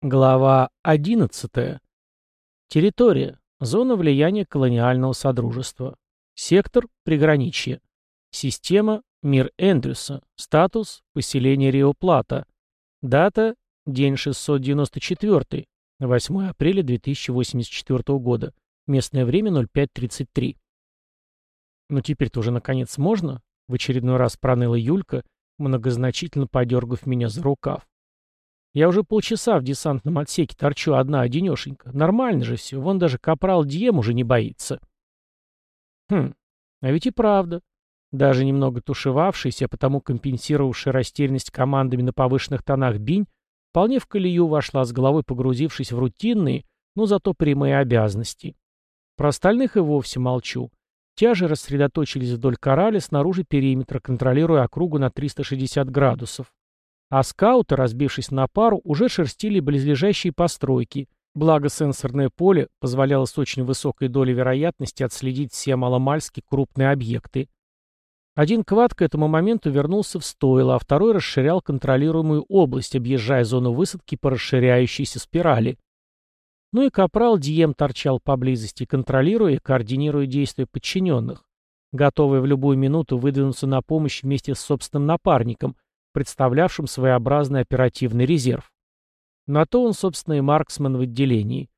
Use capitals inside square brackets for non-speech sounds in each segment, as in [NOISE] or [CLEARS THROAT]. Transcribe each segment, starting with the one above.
Глава 11. Территория. Зона влияния колониального содружества. Сектор. Приграничье. Система. Мир Эндрюса. Статус. Поселение Рио-Плата. Дата. День 694. 8 апреля 2084 года. Местное время 05.33. Ну теперь-то уже наконец можно? В очередной раз проныла Юлька, многозначительно подергав меня за рукав. Я уже полчаса в десантном отсеке торчу одна одинешенька. Нормально же все, вон даже капрал Дием уже не боится. Хм, а ведь и правда. Даже немного тушевавшийся, а потому компенсировавший растерянность командами на повышенных тонах бинь, вполне в колею вошла с головой погрузившись в рутинные, но зато прямые обязанности. Про остальных и вовсе молчу. Те же рассредоточились вдоль кораля снаружи периметра, контролируя округу на 360 градусов. А скауты, разбившись на пару, уже шерстили близлежащие постройки, благо сенсорное поле позволяло с очень высокой долей вероятности отследить все маломальски крупные объекты. Один квад к этому моменту вернулся в стойло, а второй расширял контролируемую область, объезжая зону высадки по расширяющейся спирали. Ну и капрал Дием торчал поблизости, контролируя и координируя действия подчиненных, готовый в любую минуту выдвинуться на помощь вместе с собственным напарником – представлявшим своеобразный оперативный резерв. На то он, собственно, и марксмен в отделении.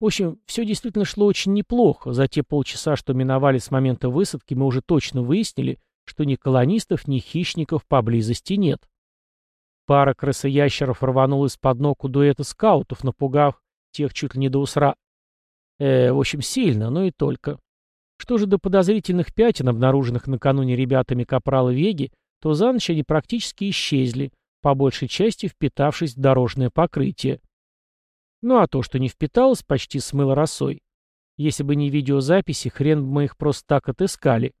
В общем, все действительно шло очень неплохо. За те полчаса, что миновали с момента высадки, мы уже точно выяснили, что ни колонистов, ни хищников поблизости нет. Пара крысоящеров рванула из-под ног у дуэта скаутов, напугав тех чуть ли не до усра. Э, в общем, сильно, но и только. Что же до подозрительных пятен, обнаруженных накануне ребятами Капрала Веги, то за ночь они практически исчезли, по большей части впитавшись в дорожное покрытие. Ну а то, что не впиталось, почти смыло росой. Если бы не видеозаписи, хрен бы мы их просто так отыскали.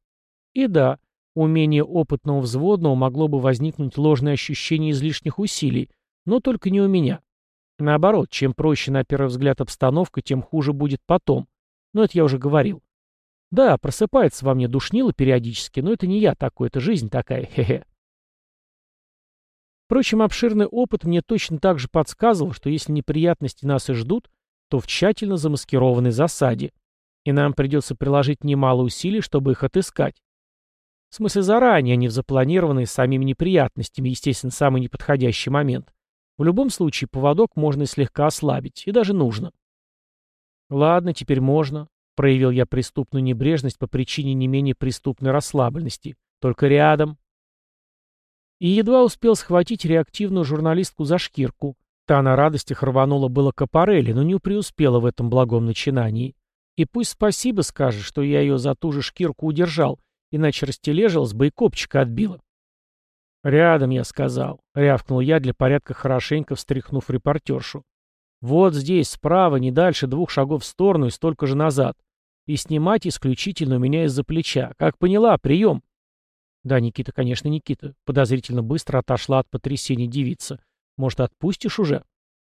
И да, умение опытного взводного могло бы возникнуть ложное ощущение излишних усилий, но только не у меня. Наоборот, чем проще на первый взгляд обстановка, тем хуже будет потом. Но это я уже говорил. Да, просыпается во мне душнило периодически, но это не я такой, это жизнь такая, [LAUGHS] хе-хе. Впрочем, обширный опыт мне точно так же подсказывал, что если неприятности нас и ждут, то в тщательно замаскированной засаде, и нам придется приложить немало усилий, чтобы их отыскать. В смысле заранее, а не в запланированные самими неприятностями, естественно, самый неподходящий момент. В любом случае, поводок можно и слегка ослабить, и даже нужно. Ладно, теперь можно. Проявил я преступную небрежность по причине не менее преступной расслабленности. Только рядом. И едва успел схватить реактивную журналистку за шкирку. Та на радостях рванула было к аппарели, но не преуспела в этом благом начинании. И пусть спасибо скажет, что я ее за ту же шкирку удержал, иначе растележил, бы и копчика отбила. «Рядом», — я сказал, — рявкнул я для порядка хорошенько встряхнув репортершу. «Вот здесь, справа, не дальше двух шагов в сторону и столько же назад. И снимать исключительно у меня из-за плеча. Как поняла, прием. Да, Никита, конечно, Никита. Подозрительно быстро отошла от потрясения девица. Может, отпустишь уже?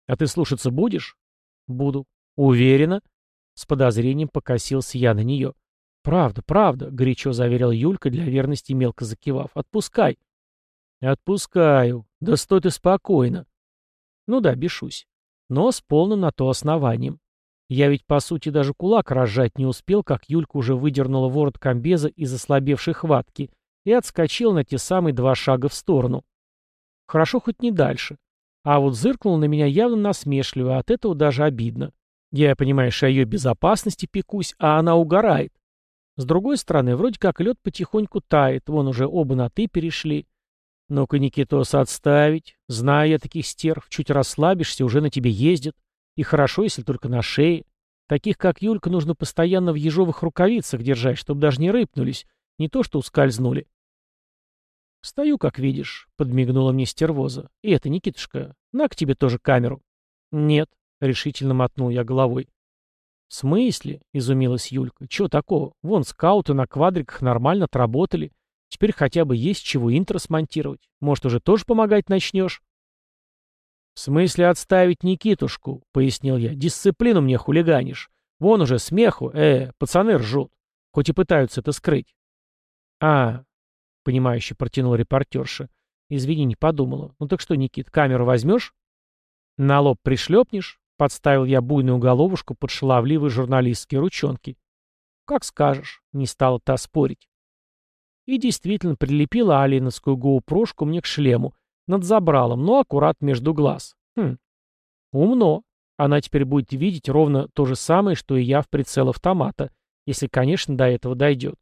А ты слушаться будешь? Буду. Уверена? С подозрением покосился я на нее. «Правда, правда», — горячо заверил Юлька, для верности мелко закивав. «Отпускай». «Отпускаю. Да стой ты спокойно». «Ну да, бешусь. Но с полным на то основанием. Я ведь, по сути, даже кулак разжать не успел, как Юлька уже выдернула ворот комбеза из ослабевшей хватки и отскочил на те самые два шага в сторону. Хорошо хоть не дальше. А вот зыркнул на меня явно насмешливо, от этого даже обидно. Я, понимаешь, о ее безопасности пекусь, а она угорает. С другой стороны, вроде как лед потихоньку тает, вон уже оба на «ты» перешли. Ну-ка, Никитос, отставить. Знаю я таких стерв, чуть расслабишься, уже на тебе ездят. И хорошо, если только на шее. Таких, как Юлька, нужно постоянно в ежовых рукавицах держать, чтобы даже не рыпнулись, не то что ускользнули. «Стою, как видишь», — подмигнула мне стервоза. «И это, Никитушка, на к тебе тоже камеру». «Нет», — решительно мотнул я головой. «В смысле?» — изумилась Юлька. «Чего такого? Вон скауты на квадриках нормально отработали. Теперь хотя бы есть чего интро смонтировать. Может, уже тоже помогать начнешь?» «В смысле отставить Никитушку?» — пояснил я. «Дисциплину мне хулиганишь. Вон уже смеху, э, пацаны ржут. Хоть и пытаются это скрыть». «А, — понимающе протянул репортерша. «Извини, не подумала. Ну так что, Никит, камеру возьмешь?» На лоб пришлепнешь? Подставил я буйную головушку под шаловливые журналистские ручонки. Как скажешь, не стала та спорить. И действительно прилепила алиновскую гоупрошку мне к шлему, над забралом, но аккурат между глаз. Хм, умно. Она теперь будет видеть ровно то же самое, что и я в прицел автомата, если, конечно, до этого дойдет.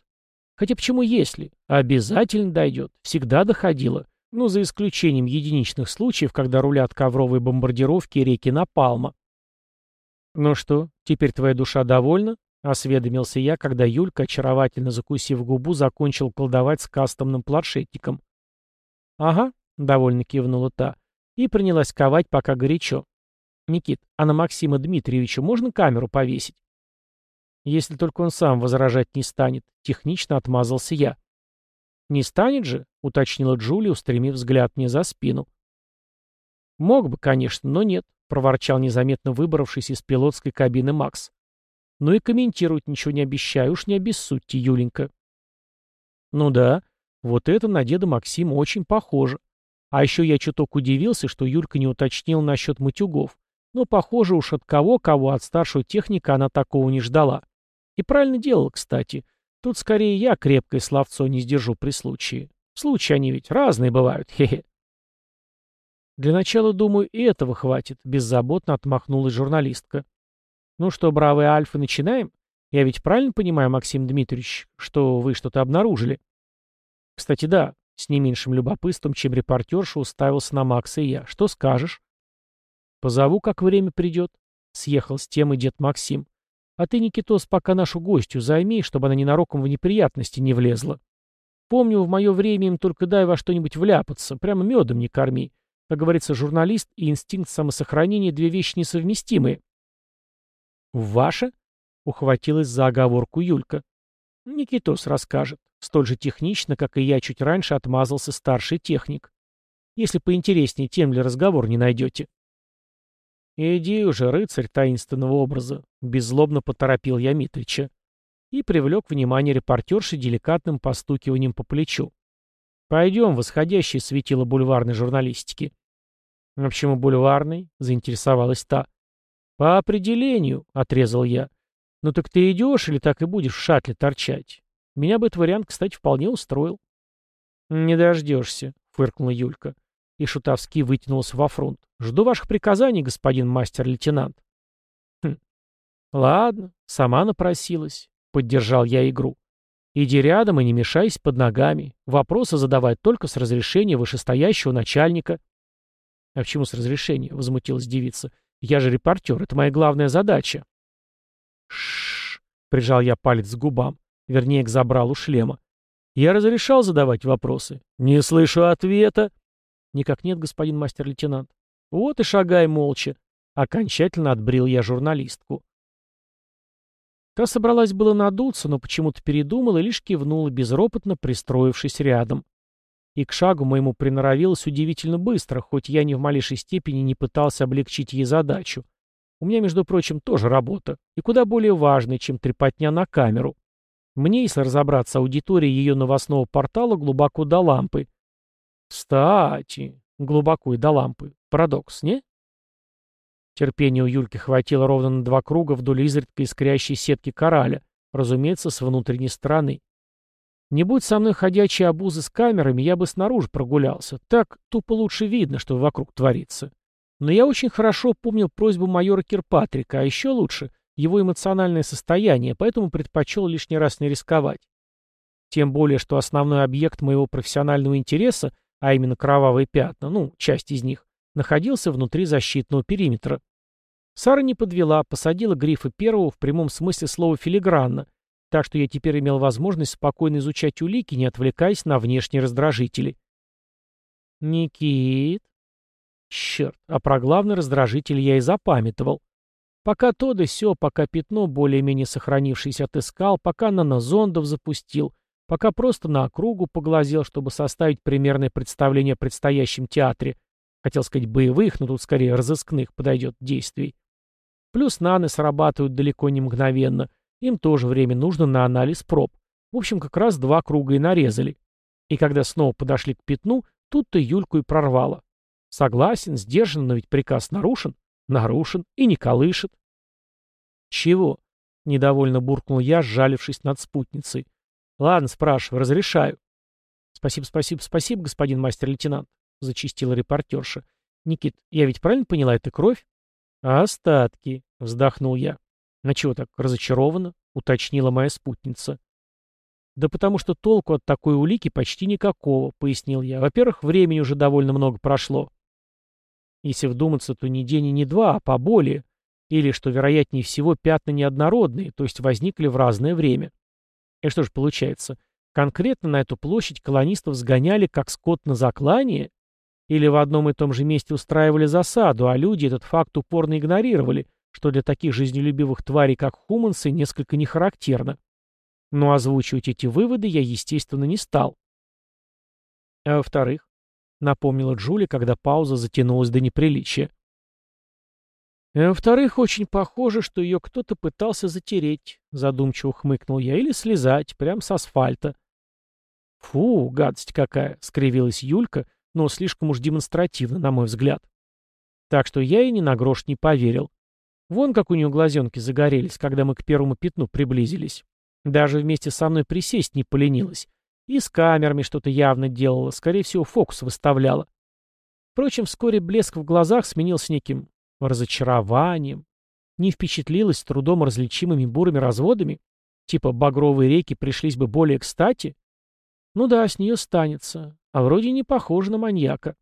Хотя почему если? Обязательно дойдет. Всегда доходило. Ну, за исключением единичных случаев, когда рулят ковровые бомбардировки реки Напалма. «Ну что, теперь твоя душа довольна?» — осведомился я, когда Юлька, очаровательно закусив губу, закончил колдовать с кастомным планшетником. «Ага», — довольно кивнула та, и принялась ковать, пока горячо. «Никит, а на Максима Дмитриевича можно камеру повесить?» «Если только он сам возражать не станет», — технично отмазался я. «Не станет же?» — уточнила Джулия, устремив взгляд мне за спину. «Мог бы, конечно, но нет», — проворчал незаметно выбравшись из пилотской кабины Макс. «Ну и комментировать ничего не обещаю, уж не обессудьте, Юленька». «Ну да, вот это на деда Максима очень похоже. А еще я чуток удивился, что Юлька не уточнил насчет матюгов. Но, похоже, уж от кого-кого, от старшего техника она такого не ждала. И правильно делала, кстати. Тут скорее я крепкое словцо не сдержу при случае. Случаи они ведь разные бывают, [LAUGHS] хе-хе. Для начала, думаю, и этого хватит, беззаботно отмахнулась журналистка. Ну что, бравые альфы, начинаем? Я ведь правильно понимаю, Максим Дмитриевич, что вы что-то обнаружили? Кстати, да, с не меньшим любопытством, чем репортерша, уставился на Макса и я. Что скажешь? Позову, как время придет. Съехал с темы дед Максим. А ты, Никитос, пока нашу гостью займи, чтобы она ненароком в неприятности не влезла. Помню, в мое время им только дай во что-нибудь вляпаться, прямо медом не корми. Как говорится, журналист и инстинкт самосохранения — две вещи несовместимые. «Ваша?» — ухватилась за оговорку Юлька. Никитос расскажет. Столь же технично, как и я чуть раньше отмазался старший техник. Если поинтереснее тем для разговор не найдете. «Иди уже, рыцарь таинственного образа», — беззлобно поторопил я Митрича. И привлек внимание репортерши деликатным постукиванием по плечу. «Пойдем, восходящее светило бульварной журналистики». «А почему бульварный?» — заинтересовалась та. «По определению», — отрезал я. «Ну так ты идешь или так и будешь в шатле торчать? Меня бы этот вариант, кстати, вполне устроил». «Не дождешься», — фыркнула Юлька. И Шутовский вытянулся во фронт. «Жду ваших приказаний, господин мастер-лейтенант». «Хм. Ладно, сама напросилась», — поддержал я игру. «Иди рядом и не мешайся под ногами. Вопросы задавать только с разрешения вышестоящего начальника». «А почему с разрешения?» — возмутилась девица. «Я же репортер, это моя главная задача». «Шшш», — прижал я палец к губам, вернее, к забралу шлема. «Я разрешал задавать вопросы». «Не слышу ответа». «Никак нет, господин мастер-лейтенант». «Вот и шагай молча». Окончательно отбрил я журналистку. Та собралась было надуться, но почему-то передумала и лишь кивнула, безропотно пристроившись рядом. И к шагу моему приноровилась удивительно быстро, хоть я ни в малейшей степени не пытался облегчить ей задачу. У меня, между прочим, тоже работа, и куда более важная, чем трепотня на камеру. Мне, если разобраться, аудитория ее новостного портала глубоко до лампы, кстати, глубоко и до лампы. Парадокс, не? Терпения у Юльки хватило ровно на два круга вдоль изредка искрящей сетки кораля, разумеется, с внутренней стороны. Не будь со мной ходячие обузы с камерами, я бы снаружи прогулялся. Так тупо лучше видно, что вокруг творится. Но я очень хорошо помнил просьбу майора Кирпатрика, а еще лучше его эмоциональное состояние, поэтому предпочел лишний раз не рисковать. Тем более, что основной объект моего профессионального интереса а именно кровавые пятна, ну, часть из них, находился внутри защитного периметра. Сара не подвела, посадила грифа первого в прямом смысле слова филигранно, так что я теперь имел возможность спокойно изучать улики, не отвлекаясь на внешние раздражители. «Никит...» Черт, а про главный раздражитель я и запамятовал. Пока то да сё, пока пятно более-менее сохранившееся отыскал, пока нанозондов запустил — Пока просто на округу поглазел, чтобы составить примерное представление о предстоящем театре. Хотел сказать боевых, но тут скорее разыскных подойдет действий. Плюс наны срабатывают далеко не мгновенно. Им тоже время нужно на анализ проб. В общем, как раз два круга и нарезали. И когда снова подошли к пятну, тут-то Юльку и прорвало. Согласен, сдержан, но ведь приказ нарушен. Нарушен и не колышет. Чего? Недовольно буркнул я, сжалившись над спутницей. Ладно, спрашивай, разрешаю. Спасибо, спасибо, спасибо, господин мастер-лейтенант, зачистила репортерша. Никит, я ведь правильно поняла, это кровь? Остатки, вздохнул я. На чего так разочарована? уточнила моя спутница. «Да потому что толку от такой улики почти никакого», — пояснил я. «Во-первых, времени уже довольно много прошло. Если вдуматься, то не день и не два, а поболее. Или, что вероятнее всего, пятна неоднородные, то есть возникли в разное время. И что же получается? Конкретно на эту площадь колонистов сгоняли как скот на заклание? Или в одном и том же месте устраивали засаду, а люди этот факт упорно игнорировали, что для таких жизнелюбивых тварей, как хумансы, несколько не характерно. Но озвучивать эти выводы я, естественно, не стал. А во-вторых, напомнила Джули, когда пауза затянулась до неприличия. А во-вторых, очень похоже, что ее кто-то пытался затереть, задумчиво хмыкнул я, или слезать, прямо с асфальта. Фу, гадость какая, скривилась Юлька, но слишком уж демонстративно, на мой взгляд. Так что я и ни на грош не поверил. Вон как у нее глазенки загорелись, когда мы к первому пятну приблизились. Даже вместе со мной присесть не поленилась. И с камерами что-то явно делала, скорее всего, фокус выставляла. Впрочем, вскоре блеск в глазах сменился неким разочарованием. Не впечатлилась трудом различимыми бурыми разводами? Типа багровые реки пришлись бы более кстати? Ну да, с нее станется. А вроде не похоже на маньяка.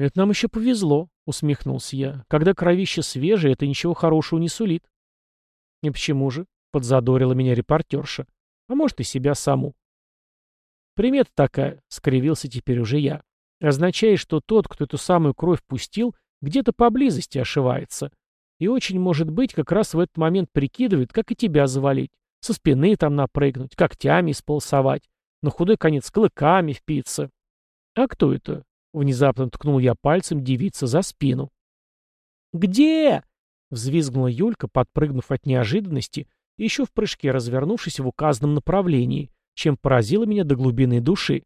«Это нам еще повезло», — усмехнулся я. «Когда кровище свежее, это ничего хорошего не сулит». «И почему же?» — подзадорила меня репортерша. «А может, и себя саму». «Примета такая», — скривился теперь уже я. «Означает, что тот, кто эту самую кровь пустил, где-то поблизости ошивается. И очень может быть, как раз в этот момент прикидывает, как и тебя завалить. Со спины там напрыгнуть, когтями сполосовать, на худой конец клыками впиться. А кто это? Внезапно ткнул я пальцем девица за спину. «Где?» — взвизгнула Юлька, подпрыгнув от неожиданности, еще в прыжке развернувшись в указанном направлении, чем поразила меня до глубины души.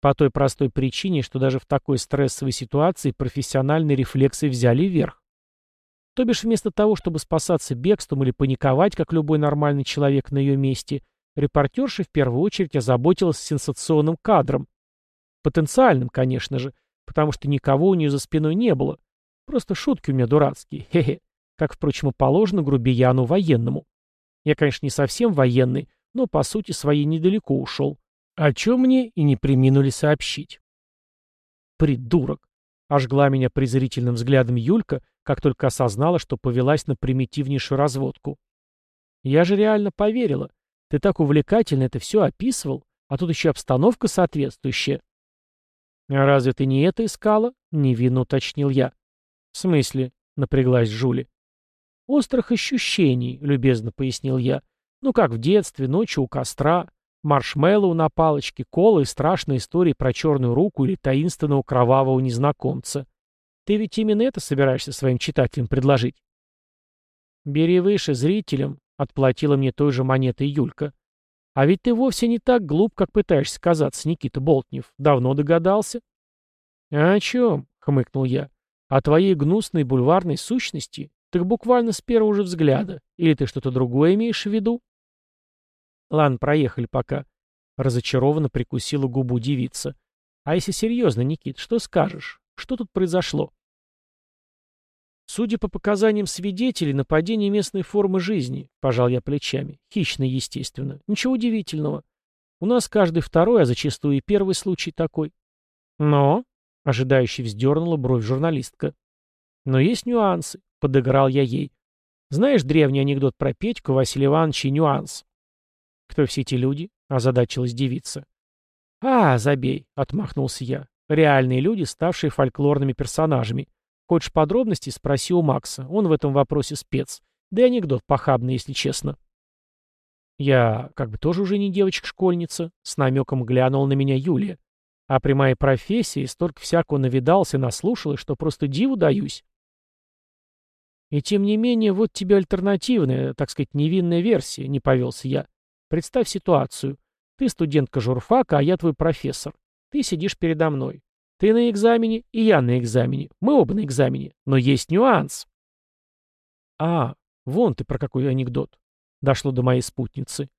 По той простой причине, что даже в такой стрессовой ситуации профессиональные рефлексы взяли верх. То бишь вместо того, чтобы спасаться бегством или паниковать, как любой нормальный человек на ее месте, репортерша в первую очередь озаботилась сенсационным кадром. Потенциальным, конечно же, потому что никого у нее за спиной не было. Просто шутки у меня дурацкие, [LAUGHS] хе-хе. Как, впрочем, и положено грубияну военному. Я, конечно, не совсем военный, но по сути своей недалеко ушел. О чем мне и не приминули сообщить. Придурок! Ожгла меня презрительным взглядом Юлька, как только осознала, что повелась на примитивнейшую разводку. Я же реально поверила. Ты так увлекательно это все описывал, а тут еще обстановка соответствующая. «А разве ты не это искала?» — невинно уточнил я. «В смысле?» — напряглась Жули. «Острых ощущений», — любезно пояснил я. «Ну как в детстве, ночью у костра, маршмеллоу на палочке, кола и страшные истории про черную руку или таинственного кровавого незнакомца. Ты ведь именно это собираешься своим читателям предложить? «Бери выше зрителям», — отплатила мне той же монетой Юлька. «А ведь ты вовсе не так глуп, как пытаешься казаться, Никита Болтнев. Давно догадался?» «А «О чем?» — хмыкнул я. «О твоей гнусной бульварной сущности? Так буквально с первого же взгляда. Или ты что-то другое имеешь в виду?» Ладно, проехали пока. Разочарованно прикусила губу девица. А если серьезно, Никит, что скажешь? Что тут произошло? Судя по показаниям свидетелей, нападение местной формы жизни, пожал я плечами. Хищной, естественно. Ничего удивительного. У нас каждый второй, а зачастую и первый случай такой. Но, ожидающий вздернула бровь журналистка. Но есть нюансы, подыграл я ей. Знаешь древний анекдот про Петьку, Василия Ивановича и нюанс? «Кто все эти люди?» — озадачилась девица. «А, забей», — отмахнулся я. «Реальные люди, ставшие фольклорными персонажами. Хочешь подробностей, спроси у Макса. Он в этом вопросе спец. Да и анекдот похабный, если честно». Я как бы тоже уже не девочка-школьница, с намеком глянул на меня Юлия. А при моей профессии столько всякого навидался, наслушалась, что просто диву даюсь. И тем не менее, вот тебе альтернативная, так сказать, невинная версия, не повелся я. Представь ситуацию. Ты студентка журфака, а я твой профессор. Ты сидишь передо мной. Ты на экзамене, и я на экзамене. Мы оба на экзамене. Но есть нюанс. А, вон ты про какой анекдот. Дошло до моей спутницы.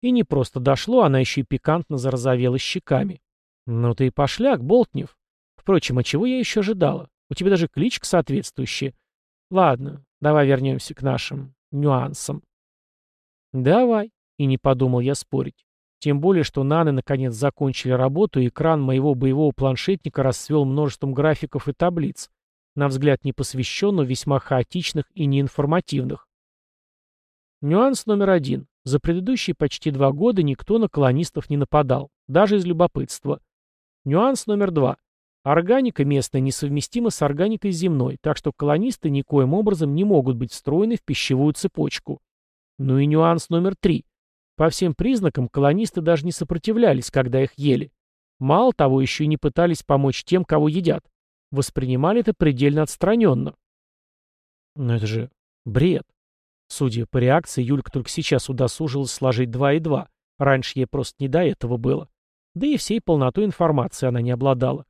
И не просто дошло, она еще и пикантно зарозовела щеками. Ну ты и пошляк, Болтнев. Впрочем, а чего я еще ожидала? У тебя даже кличка соответствующая. Ладно, давай вернемся к нашим нюансам. Давай. И не подумал я спорить. Тем более, что наны наконец закончили работу, и экран моего боевого планшетника расцвел множеством графиков и таблиц, на взгляд не посвященных, весьма хаотичных и неинформативных. Нюанс номер один. За предыдущие почти два года никто на колонистов не нападал, даже из любопытства. Нюанс номер два. Органика местная несовместима с органикой земной, так что колонисты никоим образом не могут быть встроены в пищевую цепочку. Ну и нюанс номер три. По всем признакам колонисты даже не сопротивлялись, когда их ели. Мало того, еще и не пытались помочь тем, кого едят. Воспринимали это предельно отстраненно. Но это же бред. Судя по реакции, Юлька только сейчас удосужилась сложить два и два. Раньше ей просто не до этого было. Да и всей полнотой информации она не обладала.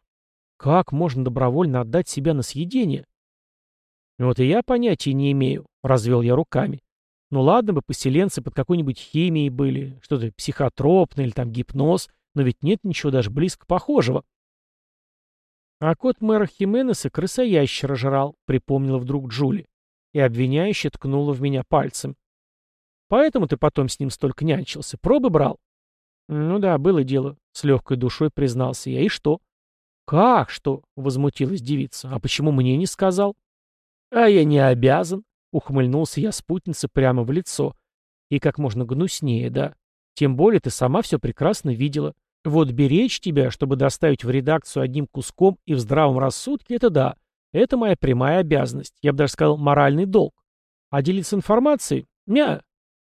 Как можно добровольно отдать себя на съедение? Вот и я понятия не имею, развел я руками. Ну ладно бы поселенцы под какой-нибудь химией были, что-то психотропное или там гипноз, но ведь нет ничего даже близко похожего. А кот мэра Хименеса крысоящера жрал, припомнила вдруг Джули, и обвиняюще ткнула в меня пальцем. Поэтому ты потом с ним столько нянчился, пробы брал? Ну да, было дело, с легкой душой признался я. И что? «Как что?» — возмутилась девица. «А почему мне не сказал?» «А я не обязан», — ухмыльнулся я спутнице прямо в лицо. И как можно гнуснее, да. Тем более ты сама все прекрасно видела. Вот беречь тебя, чтобы доставить в редакцию одним куском и в здравом рассудке, это да. Это моя прямая обязанность. Я бы даже сказал, моральный долг. А делиться информацией? Ня.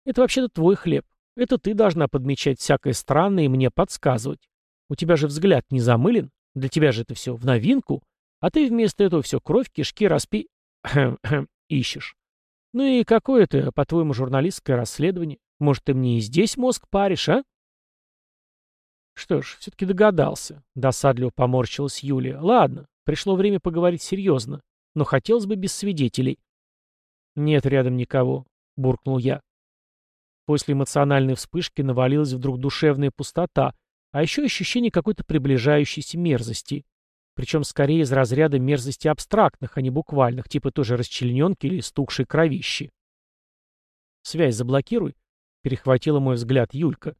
Это вообще-то твой хлеб. Это ты должна подмечать всякое странное и мне подсказывать. У тебя же взгляд не замылен. Для тебя же это все в новинку, а ты вместо этого все кровь, кишки, распи... [CLEARS THROAT] ищешь. Ну и какое это, по-твоему, журналистское расследование? Может, ты мне и здесь мозг паришь, а? Что ж, все-таки догадался. Досадливо поморщилась Юлия. Ладно, пришло время поговорить серьезно, но хотелось бы без свидетелей. Нет рядом никого, буркнул я. После эмоциональной вспышки навалилась вдруг душевная пустота, а еще ощущение какой-то приближающейся мерзости. Причем скорее из разряда мерзости абстрактных, а не буквальных, типа тоже расчлененки или стукшей кровищи. «Связь заблокируй», — перехватила мой взгляд Юлька.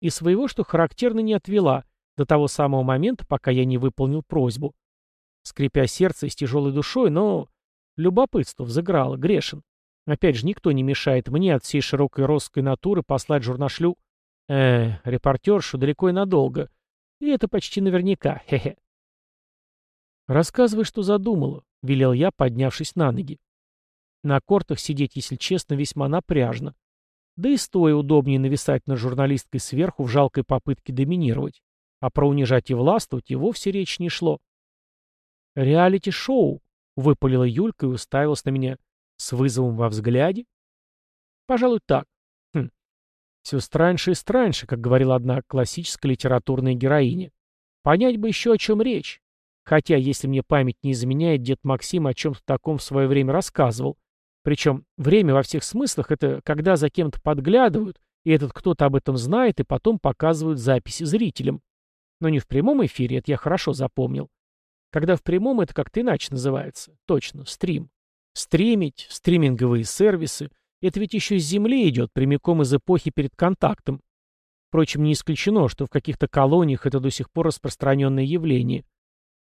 И своего, что характерно, не отвела, до того самого момента, пока я не выполнил просьбу. Скрипя сердце и с тяжелой душой, но любопытство взыграло, грешен. Опять же, никто не мешает мне от всей широкой росской натуры послать журнашлю Э, репортершу далеко и надолго. И это почти наверняка, хе-хе. «Рассказывай, что задумала», — велел я, поднявшись на ноги. На кортах сидеть, если честно, весьма напряжно. Да и стоя удобнее нависать над журналисткой сверху в жалкой попытке доминировать. А про унижать и властвовать и вовсе речь не шло. «Реалити-шоу», — выпалила Юлька и уставилась на меня с вызовом во взгляде. «Пожалуй, так. Все страньше и страньше, как говорила одна классическая литературная героиня. Понять бы еще, о чем речь. Хотя, если мне память не изменяет, дед Максим о чем-то таком в свое время рассказывал. Причем время во всех смыслах — это когда за кем-то подглядывают, и этот кто-то об этом знает, и потом показывают записи зрителям. Но не в прямом эфире, это я хорошо запомнил. Когда в прямом, это как-то иначе называется. Точно, стрим. Стримить, стриминговые сервисы — это ведь еще с Земли идет, прямиком из эпохи перед контактом. Впрочем, не исключено, что в каких-то колониях это до сих пор распространенное явление.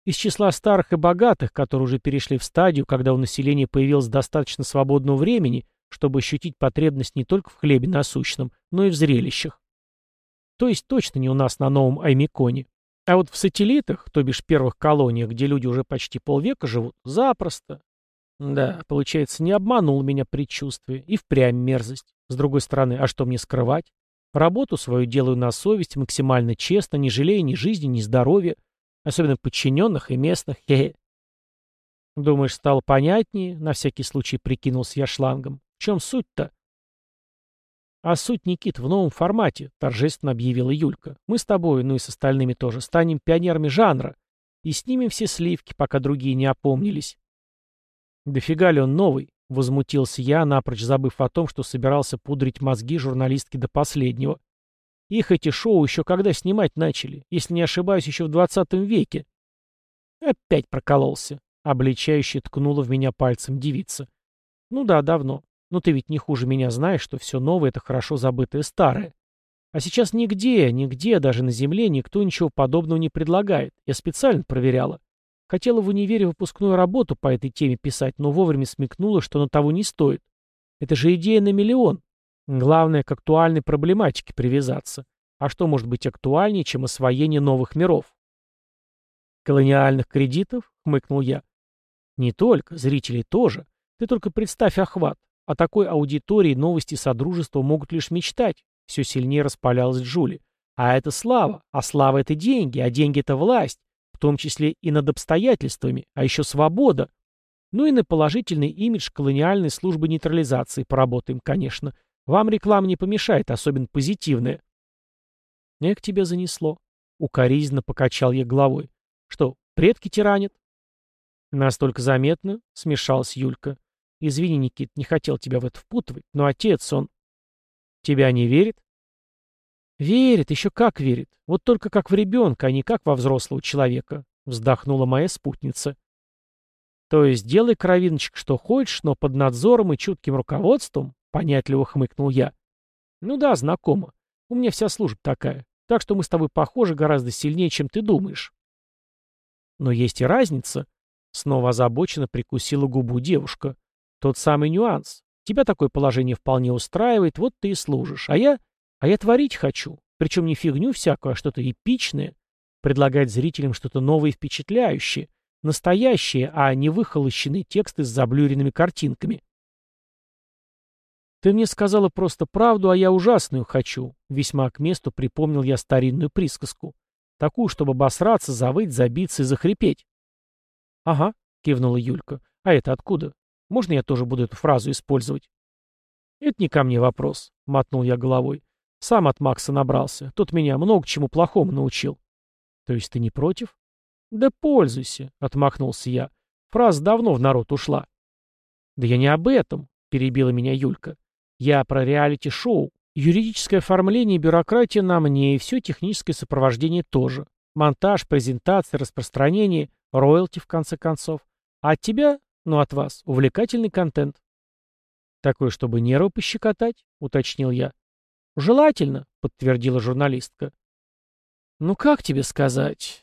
Из числа старых и богатых, которые уже перешли в стадию, когда у населения появилось достаточно свободного времени, чтобы ощутить потребность не только в хлебе насущном, но и в зрелищах. То есть точно не у нас на новом Аймиконе. А вот в сателлитах, то бишь первых колониях, где люди уже почти полвека живут, запросто. Да, получается, не обманул меня предчувствие. И впрямь мерзость. С другой стороны, а что мне скрывать? Работу свою делаю на совесть, максимально честно, не жалея ни жизни, ни здоровья. Особенно подчиненных и местных. Хе-хе. Думаешь, стало понятнее? На всякий случай прикинулся я шлангом. В чем суть-то? А суть, Никит, в новом формате, торжественно объявила Юлька. Мы с тобой, ну и с остальными тоже, станем пионерами жанра. и снимем все сливки, пока другие не опомнились. «Дофига ли он новый?» — возмутился я, напрочь забыв о том, что собирался пудрить мозги журналистки до последнего. «Их эти шоу еще когда снимать начали, если не ошибаюсь, еще в двадцатом веке». Опять прокололся. Обличающе ткнула в меня пальцем девица. «Ну да, давно. Но ты ведь не хуже меня знаешь, что все новое — это хорошо забытое старое. А сейчас нигде, нигде, даже на земле, никто ничего подобного не предлагает. Я специально проверяла. Хотела в универе выпускную работу по этой теме писать, но вовремя смекнула, что на того не стоит. Это же идея на миллион. Главное, к актуальной проблематике привязаться. А что может быть актуальнее, чем освоение новых миров? «Колониальных кредитов?» — хмыкнул я. «Не только, зрители тоже. Ты только представь охват. О такой аудитории новости Содружества могут лишь мечтать». Все сильнее распалялась Джули. «А это слава. А слава — это деньги. А деньги — это власть. В том числе и над обстоятельствами. А еще свобода. Ну и на положительный имидж колониальной службы нейтрализации поработаем, конечно. Вам реклама не помешает, особенно позитивная». «Эх, тебя занесло». Укоризненно покачал я головой. Что, предки тиранят? Настолько заметно, смешалась Юлька. Извини, Никит, не хотел тебя в это впутывать, но отец, он... Тебя не верит? Верит, еще как верит. Вот только как в ребенка, а не как во взрослого человека, вздохнула моя спутница. То есть делай, кровиночек, что хочешь, но под надзором и чутким руководством, понятливо хмыкнул я. Ну да, знакомо. У меня вся служба такая. Так что мы с тобой похожи гораздо сильнее, чем ты думаешь. Но есть и разница. Снова озабоченно прикусила губу девушка. Тот самый нюанс. Тебя такое положение вполне устраивает, вот ты и служишь. А я... А я творить хочу. Причем не фигню всякую, а что-то эпичное. Предлагать зрителям что-то новое и впечатляющее. Настоящее, а не выхолощенные тексты с заблюренными картинками. «Ты мне сказала просто правду, а я ужасную хочу», — весьма к месту припомнил я старинную присказку. Такую, чтобы обосраться, завыть, забиться и захрипеть. «Ага», — кивнула Юлька. «А это откуда? Можно я тоже буду эту фразу использовать?» «Это не ко мне вопрос», — мотнул я головой. «Сам от Макса набрался. Тот меня много чему плохому научил». «То есть ты не против?» «Да пользуйся», — отмахнулся я. Фраза давно в народ ушла. «Да я не об этом», — перебила меня Юлька. «Я про реалити-шоу. Юридическое оформление и бюрократия на мне, и все техническое сопровождение тоже. Монтаж, презентация, распространение, роялти, в конце концов. А от тебя, ну от вас, увлекательный контент. Такой, чтобы нервы пощекотать, уточнил я. Желательно, подтвердила журналистка. Ну как тебе сказать?